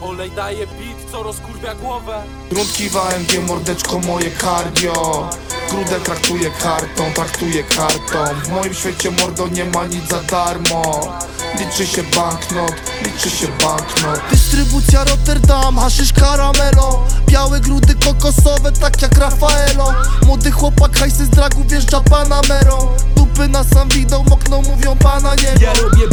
Olej daje beat, co rozkurwia głowę. Grudki w AMG, mordeczko moje cardio Grudę traktuję kartą, traktuję kartą. W moim świecie mordo nie ma nic za darmo. Liczy się banknot, liczy się banknot. Dystrybucja Rotterdam, haszysz karamelo. Białe grudy kokosowe, tak jak Rafaelo. Młody chłopak hajsy z dragu wjeżdża Panamerą Dupy na sam widok, okno mówią pana nie Ja robię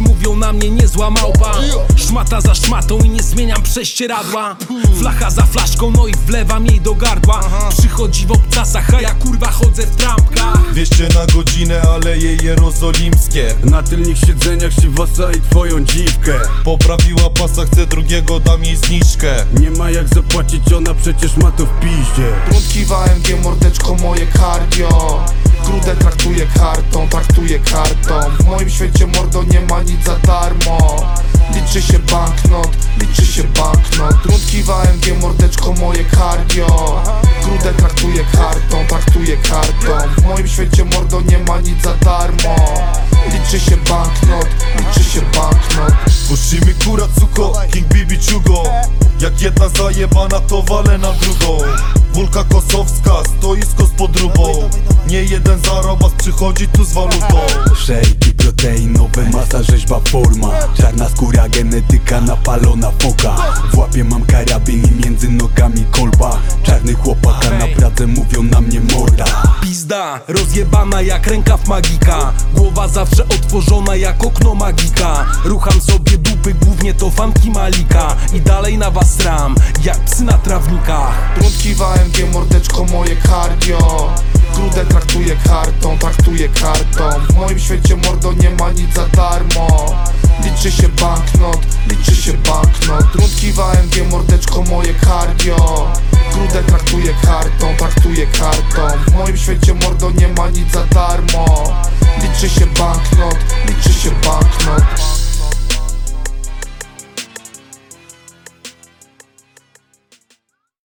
mówią na mnie niezła małpa Szmata za szmatą i nie zmieniam prześcieradła. Flacha za flaszką, no i wlewam jej do gardła. Przychodzi w obcasach, a ja kurwa chodzę w trampkach. 200 na godzinę, aleje jerozolimskie. Na tylnych siedzeniach siwasa i twoją dziwkę. Poprawiła pasa, chce drugiego, dam jej zniżkę. Nie ma jak zapłacić, ona przecież ma to w piździe. Grudki w AMG, mordeczko moje cardio Grudę traktuję kartą, traktuję kartą. W moim świecie mordo nie ma nic za darmo. Liczy się banknot, liczy się banknot. Grudki w AMG, mordeczko moje cardio Grudę traktuję kartą, traktuję kartą. W moim świecie mordo nie ma nic za darmo Liczy się banknot, liczy się banknot? Puścimy kura cuko, King Bibi Chugo Jak jedna zajebana to walę na drugą. Wulka kosowska, stoisko z podróbą. Nie jeden zarobas przychodzi tu z walutą. Szejki proteinowe, masa rzeźba forma. Czarna skóra, genetyka napalona foka. W łapie mam karabin Pizda, rozjebana jak rękaw magika. Głowa zawsze otworzona jak okno magika. Rucham sobie dupy, głównie to fanki Malika. I dalej na was ram, jak psy na trawnikach. Grudki w mordeczko moje cardio Grudę traktuję kartą, traktuję kartą. W moim świecie mordo nie ma nic za darmo. Liczy się banknot, liczy się banknot. Grudki w mordeczko moje cardio Grudę traktuję kartą, traktuję kartą. W moim świecie mordo nie ma nic za darmo